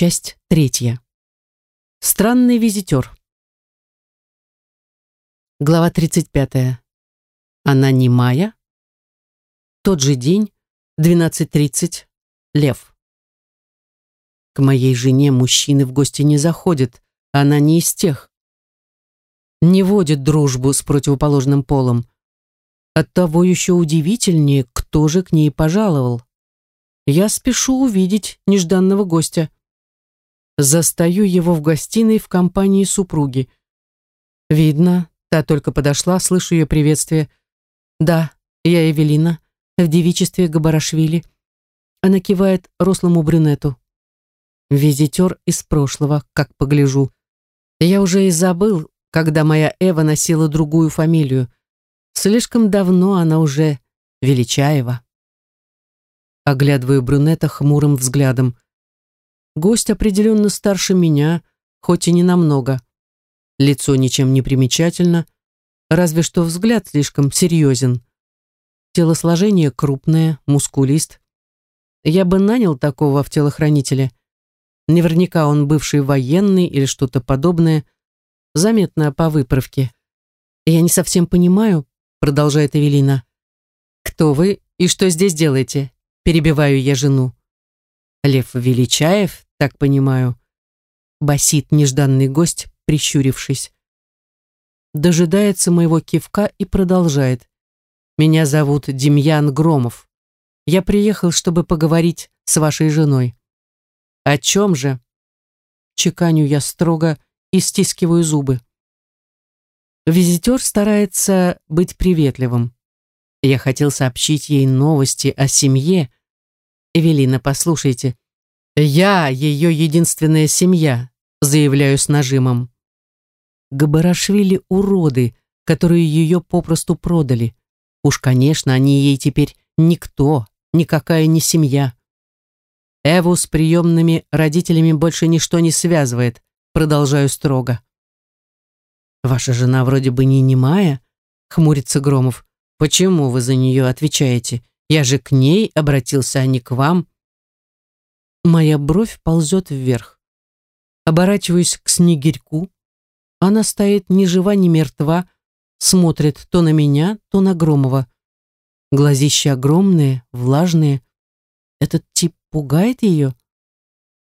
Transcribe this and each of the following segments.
Часть третья. Странный визитер. Глава 35. Она не Майя. Тот же день, 12.30, Лев. К моей жене мужчины в гости не заходят, она не из тех. Не водит дружбу с противоположным полом. Оттого еще удивительнее, кто же к ней пожаловал. Я спешу увидеть нежданного гостя. Застаю его в гостиной в компании супруги. Видно, та только подошла, слышу ее приветствие. «Да, я Эвелина, в девичестве Габарашвили». Она кивает рослому брюнету. Визитер из прошлого, как погляжу. Я уже и забыл, когда моя Эва носила другую фамилию. Слишком давно она уже Величаева. Оглядываю брюнета хмурым взглядом. Гость определенно старше меня, хоть и не намного. Лицо ничем не примечательно, разве что взгляд слишком серьезен. Телосложение крупное, мускулист. Я бы нанял такого в телохранителя. Наверняка он бывший военный или что-то подобное, заметно по выправке. «Я не совсем понимаю», — продолжает Эвелина. «Кто вы и что здесь делаете?» Перебиваю я жену. Лев Величаев, так понимаю. Басит нежданный гость, прищурившись. Дожидается моего кивка и продолжает. Меня зовут Демьян Громов. Я приехал, чтобы поговорить с вашей женой. О чем же? Чеканю я строго и стискиваю зубы. Визитер старается быть приветливым. Я хотел сообщить ей новости о семье, «Эвелина, послушайте, я ее единственная семья», заявляю с нажимом. Габарашвили уроды, которые ее попросту продали. Уж, конечно, они ей теперь никто, никакая не семья. Эву с приемными родителями больше ничто не связывает, продолжаю строго. Ваша жена вроде бы не немая, хмурится Громов. Почему вы за нее отвечаете? Я же к ней обратился, а не к вам. Моя бровь ползет вверх. Оборачиваюсь к снегирьку. Она стоит ни жива, ни мертва, смотрит то на меня, то на Громова. Глазища огромные, влажные. Этот тип пугает ее?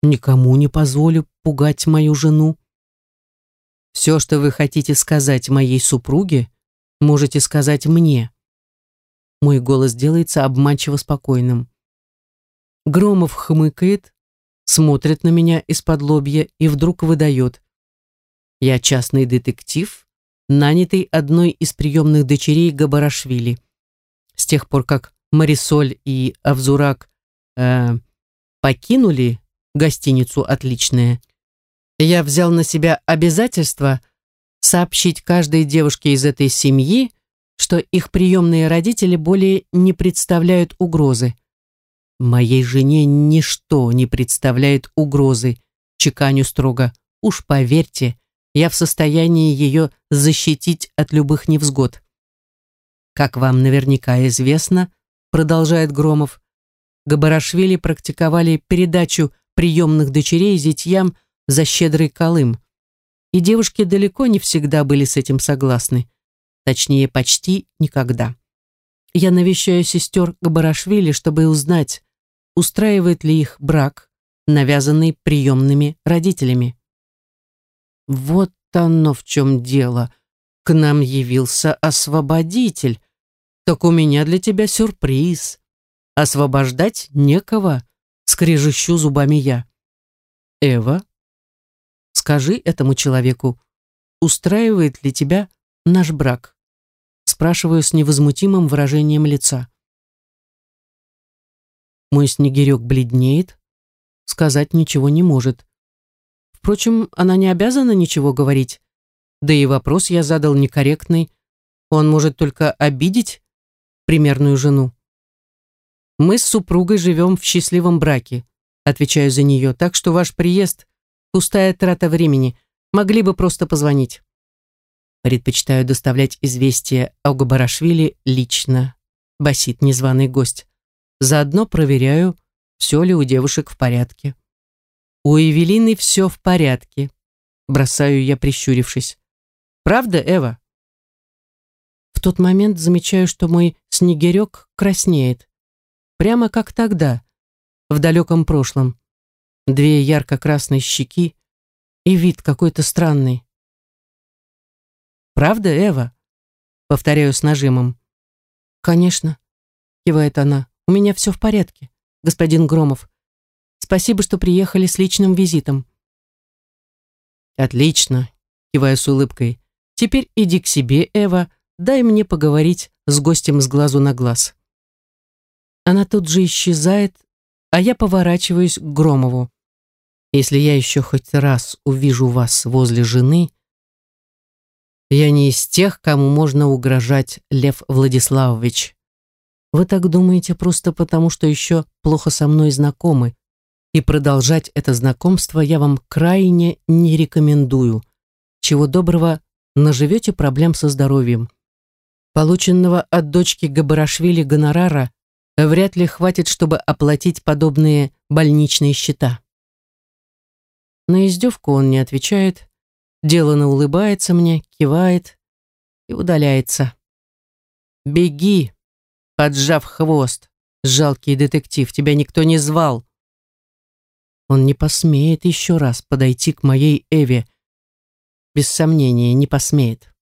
Никому не позволю пугать мою жену. Все, что вы хотите сказать моей супруге, можете сказать мне. Мой голос делается обманчиво спокойным. Громов хмыкает, смотрит на меня из-под лобья и вдруг выдает. Я частный детектив, нанятый одной из приемных дочерей Габарашвили. С тех пор, как Марисоль и Авзурак э, покинули гостиницу «Отличная», я взял на себя обязательство сообщить каждой девушке из этой семьи, что их приемные родители более не представляют угрозы. Моей жене ничто не представляет угрозы, чеканю строго. Уж поверьте, я в состоянии ее защитить от любых невзгод. Как вам наверняка известно, продолжает Громов, Габарашвили практиковали передачу приемных дочерей зятьям за щедрый колым. И девушки далеко не всегда были с этим согласны. Точнее, почти никогда. Я навещаю сестер Габарашвили, чтобы узнать, устраивает ли их брак, навязанный приемными родителями. Вот оно в чем дело. К нам явился освободитель. Так у меня для тебя сюрприз. Освобождать некого, скрежещу зубами я. Эва, скажи этому человеку, устраивает ли тебя наш брак? Спрашиваю с невозмутимым выражением лица. Мой снегирек бледнеет, сказать ничего не может. Впрочем, она не обязана ничего говорить. Да и вопрос я задал некорректный. Он может только обидеть примерную жену. Мы с супругой живем в счастливом браке, отвечаю за нее, так что ваш приезд – пустая трата времени. Могли бы просто позвонить. Предпочитаю доставлять известие о Габарашвили лично, басит незваный гость. Заодно проверяю, все ли у девушек в порядке. У Эвелины все в порядке. Бросаю я, прищурившись. Правда, Эва? В тот момент замечаю, что мой снегирек краснеет. Прямо как тогда, в далеком прошлом. Две ярко-красные щеки и вид какой-то странный. «Правда, Эва?» Повторяю с нажимом. «Конечно», — кивает она. «У меня все в порядке, господин Громов. Спасибо, что приехали с личным визитом». «Отлично», — киваю с улыбкой. «Теперь иди к себе, Эва, дай мне поговорить с гостем с глазу на глаз». Она тут же исчезает, а я поворачиваюсь к Громову. Если я еще хоть раз увижу вас возле жены, я не из тех, кому можно угрожать, Лев Владиславович. Вы так думаете просто потому, что еще плохо со мной знакомы, и продолжать это знакомство я вам крайне не рекомендую. Чего доброго, наживете проблем со здоровьем. Полученного от дочки Габарашвили гонорара вряд ли хватит, чтобы оплатить подобные больничные счета. На издевку он не отвечает, делано улыбается мне, кивает и удаляется. «Беги, поджав хвост, жалкий детектив, тебя никто не звал». Он не посмеет еще раз подойти к моей Эве. Без сомнения, не посмеет.